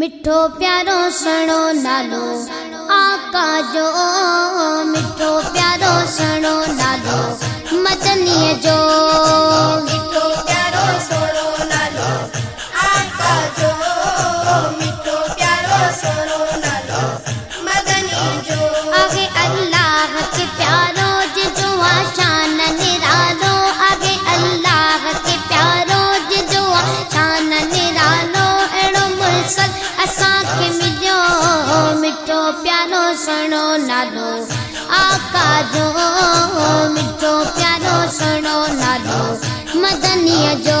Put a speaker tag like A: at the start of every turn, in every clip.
A: مٹھو پیارو سنو نالو آقا جو مٹھو پیارو سنو نالو مدنی جو نالو آقا جو مٹھو پیارو سنو نالو مدنی جو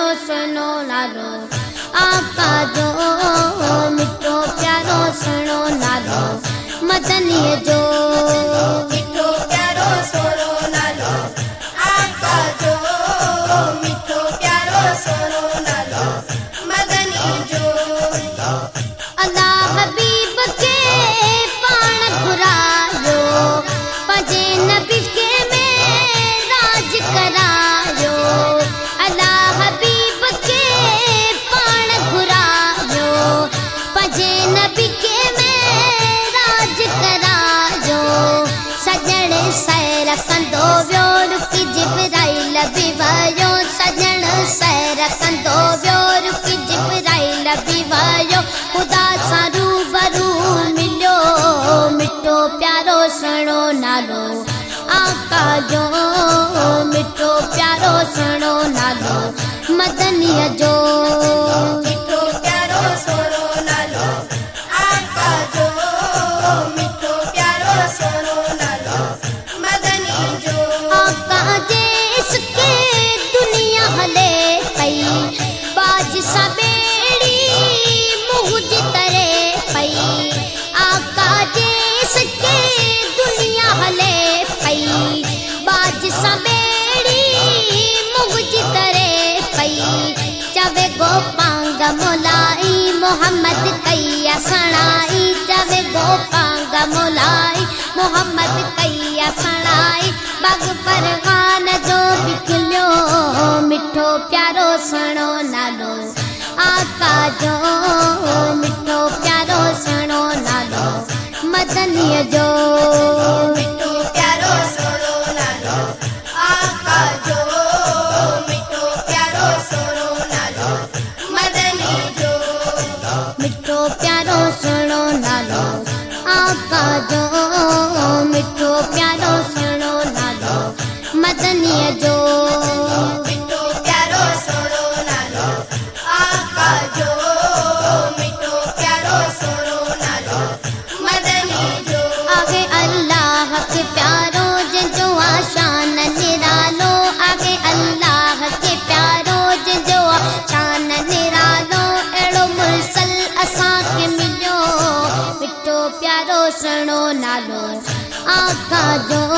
A: پیارو سنو لالو آقا جو مٹو پیارو سنو لالو مدنی جو پیارو سنو نالو آقا جو مٹو پیارو سنو نالو مدنی جو محمد کیا سنائی چوے گو پانگ مولائی، محمد کیا سنائی۔ بگ پروان جو بکلیو مٹھو پیارو سنو نالو۔ آقا جو کا جو کا جو